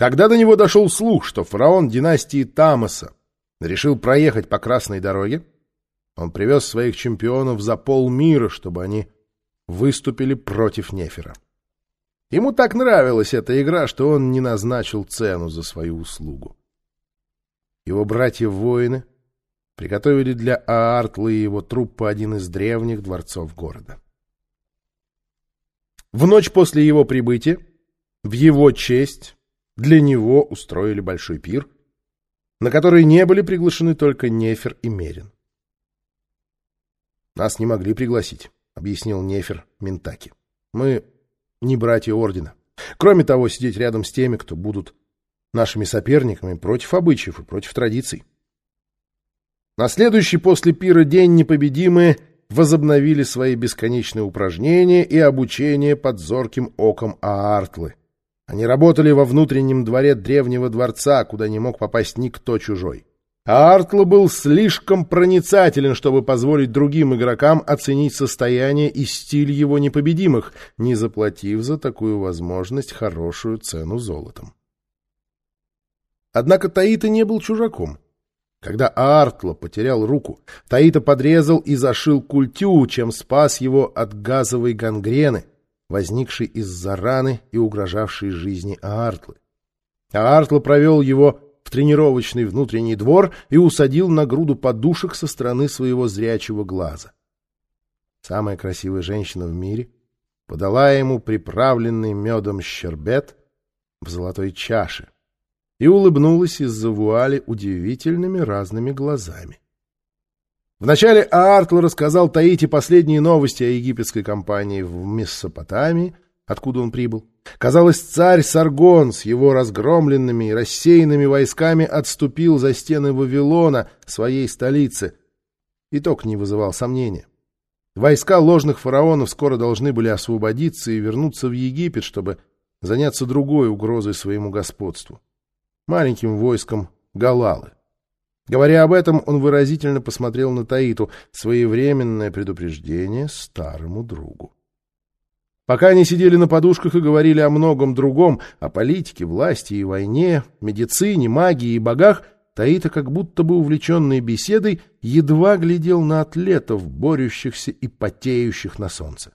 Когда до него дошел слух, что фараон династии Тамаса решил проехать по Красной дороге, он привез своих чемпионов за полмира, чтобы они выступили против Нефера. Ему так нравилась эта игра, что он не назначил цену за свою услугу. Его братья-воины приготовили для Аартлы и его труппы один из древних дворцов города. В ночь после его прибытия, в его честь, для него устроили большой пир, на который не были приглашены только Нефер и Мерин. «Нас не могли пригласить», — объяснил Нефер Ментаки. «Мы не братья Ордена. Кроме того, сидеть рядом с теми, кто будут нашими соперниками против обычаев и против традиций. На следующий после пира день непобедимые возобновили свои бесконечные упражнения и обучение под зорким оком Аартлы. Они работали во внутреннем дворе древнего дворца, куда не мог попасть никто чужой. А Артла был слишком проницателен, чтобы позволить другим игрокам оценить состояние и стиль его непобедимых, не заплатив за такую возможность хорошую цену золотом. Однако Таита не был чужаком. Когда Артла потерял руку, Таита подрезал и зашил культю, чем спас его от газовой гангрены, возникшей из-за раны и угрожавшей жизни Аартлы. Аартла провел его в тренировочный внутренний двор и усадил на груду подушек со стороны своего зрячего глаза. Самая красивая женщина в мире подала ему приправленный медом щербет в золотой чаше и улыбнулась из-за вуали удивительными разными глазами. Вначале Аартл рассказал Таити последние новости о египетской компании в Месопотамии, откуда он прибыл. Казалось, царь Саргон с его разгромленными и рассеянными войсками отступил за стены Вавилона, своей столицы. Итог не вызывал сомнения. Войска ложных фараонов скоро должны были освободиться и вернуться в Египет, чтобы заняться другой угрозой своему господству — маленьким войском Галалы. Говоря об этом, он выразительно посмотрел на Таиту, своевременное предупреждение старому другу. Пока они сидели на подушках и говорили о многом другом, о политике, власти и войне, медицине, магии и богах, Таита, как будто бы увлеченный беседой, едва глядел на атлетов, борющихся и потеющих на солнце.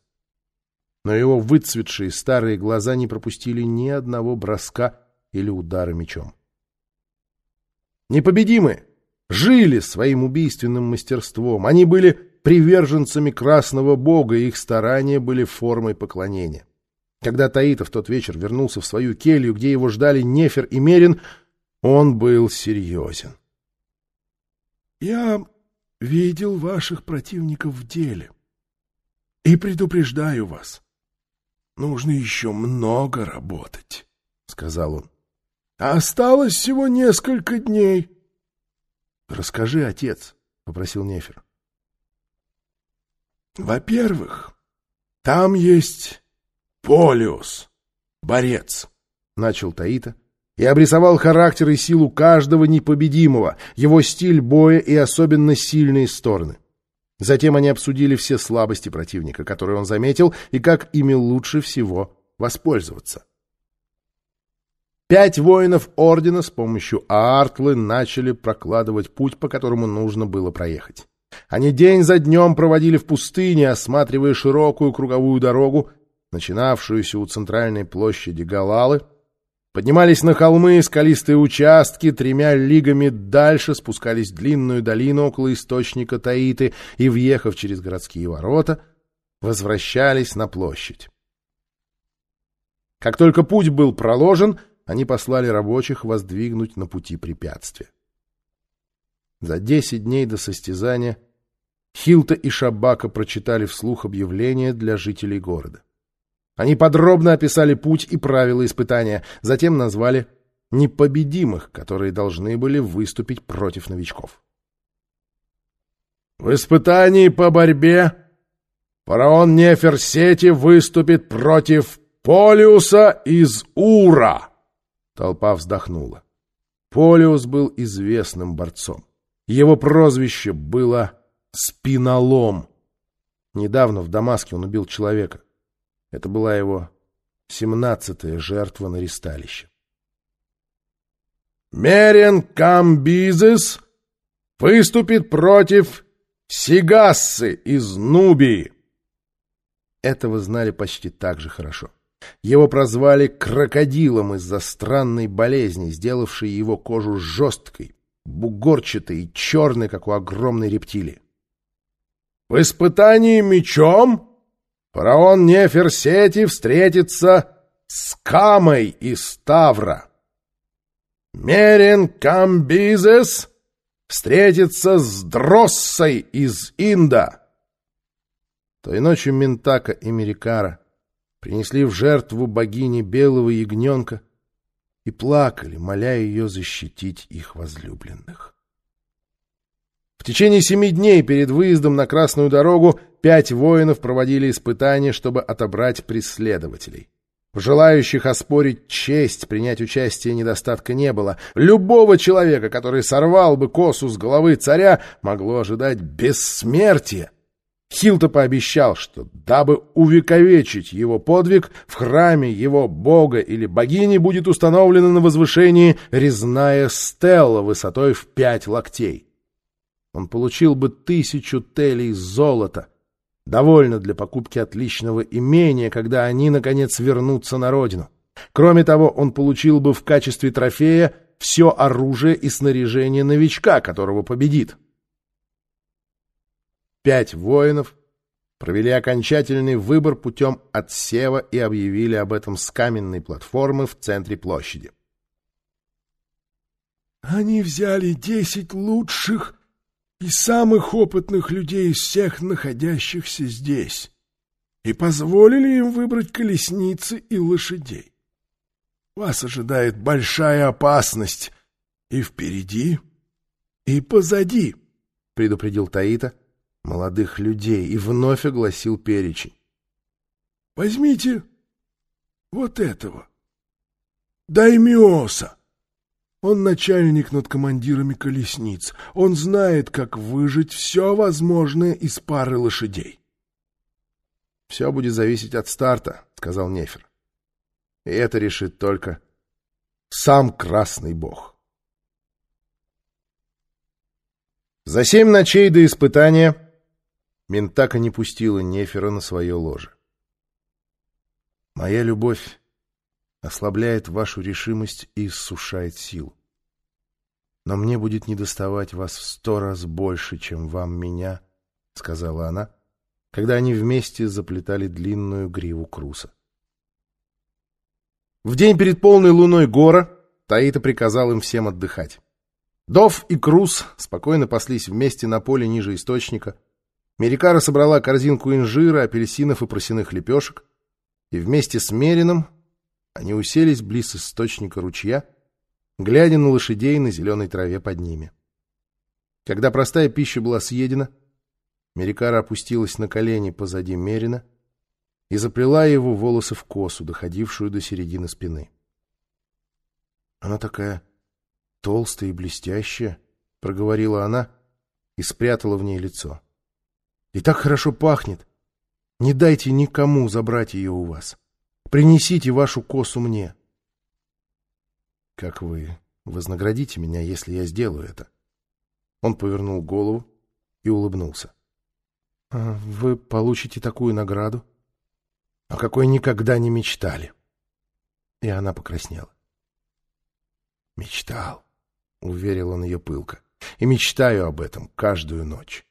Но его выцветшие старые глаза не пропустили ни одного броска или удара мечом. Непобедимые! Жили своим убийственным мастерством. Они были приверженцами Красного Бога, и их старания были формой поклонения. Когда Таита в тот вечер вернулся в свою келью, где его ждали Нефер и Мерин, он был серьезен. — Я видел ваших противников в деле и предупреждаю вас. Нужно еще много работать, — сказал он. — Осталось всего несколько дней. —— Расскажи, отец, — попросил Нефер. — Во-первых, там есть Полиус, борец, — начал Таита, и обрисовал характер и силу каждого непобедимого, его стиль боя и особенно сильные стороны. Затем они обсудили все слабости противника, которые он заметил, и как ими лучше всего воспользоваться. Пять воинов ордена с помощью Аартлы начали прокладывать путь, по которому нужно было проехать. Они день за днем проводили в пустыне, осматривая широкую круговую дорогу, начинавшуюся у центральной площади Галалы, поднимались на холмы и скалистые участки, тремя лигами дальше спускались в длинную долину около источника Таиты и, въехав через городские ворота, возвращались на площадь. Как только путь был проложен — они послали рабочих воздвигнуть на пути препятствия. За десять дней до состязания Хилта и Шабака прочитали вслух объявление для жителей города. Они подробно описали путь и правила испытания, затем назвали непобедимых, которые должны были выступить против новичков. В испытании по борьбе фараон Неферсети выступит против Полиуса из Ура. Толпа вздохнула. Полиус был известным борцом. Его прозвище было «Спинолом». Недавно в Дамаске он убил человека. Это была его семнадцатая жертва на ристалище. Мерен Камбизис выступит против Сигассы из Нубии. Этого знали почти так же хорошо. Его прозвали крокодилом из-за странной болезни, сделавшей его кожу жесткой, бугорчатой и черной, как у огромной рептилии. В испытании мечом фараон Неферсети встретится с Камой из Тавра. Мерен Камбизес встретится с Дроссой из Инда. Той ночью Ментака и Мерикара принесли в жертву богине белого ягненка и плакали, моля ее защитить их возлюбленных. В течение семи дней перед выездом на Красную дорогу пять воинов проводили испытания, чтобы отобрать преследователей. Желающих оспорить честь принять участие недостатка не было. Любого человека, который сорвал бы косу с головы царя, могло ожидать бессмертие. Хилто пообещал, что, дабы увековечить его подвиг, в храме его бога или богини будет установлена на возвышении резная стелла высотой в пять локтей. Он получил бы тысячу телей золота. Довольно для покупки отличного имения, когда они, наконец, вернутся на родину. Кроме того, он получил бы в качестве трофея все оружие и снаряжение новичка, которого победит. Пять воинов провели окончательный выбор путем отсева и объявили об этом с каменной платформы в центре площади. «Они взяли десять лучших и самых опытных людей из всех находящихся здесь и позволили им выбрать колесницы и лошадей. Вас ожидает большая опасность и впереди, и позади», — предупредил Таита, — молодых людей и вновь огласил перечень. — Возьмите вот этого. Даймиоса. Он начальник над командирами колесниц. Он знает, как выжить все возможное из пары лошадей. — Все будет зависеть от старта, — сказал Нефер. — И это решит только сам Красный Бог. За семь ночей до испытания Ментака не пустила Нефера на свое ложе. «Моя любовь ослабляет вашу решимость и иссушает силу. Но мне будет недоставать вас в сто раз больше, чем вам меня», — сказала она, когда они вместе заплетали длинную гриву Круса. В день перед полной луной гора Таита приказал им всем отдыхать. Дов и Крус спокойно паслись вместе на поле ниже источника, Мерикара собрала корзинку инжира, апельсинов и просяных лепешек, и вместе с Мерином они уселись близ источника ручья, глядя на лошадей на зеленой траве под ними. Когда простая пища была съедена, Мерикара опустилась на колени позади Мерина и заплела его волосы в косу, доходившую до середины спины. «Она такая толстая и блестящая», — проговорила она и спрятала в ней лицо. И так хорошо пахнет. Не дайте никому забрать ее у вас. Принесите вашу косу мне. Как вы вознаградите меня, если я сделаю это? Он повернул голову и улыбнулся. А вы получите такую награду, о какой никогда не мечтали. И она покраснела. Мечтал, уверил он ее пылко, и мечтаю об этом каждую ночь.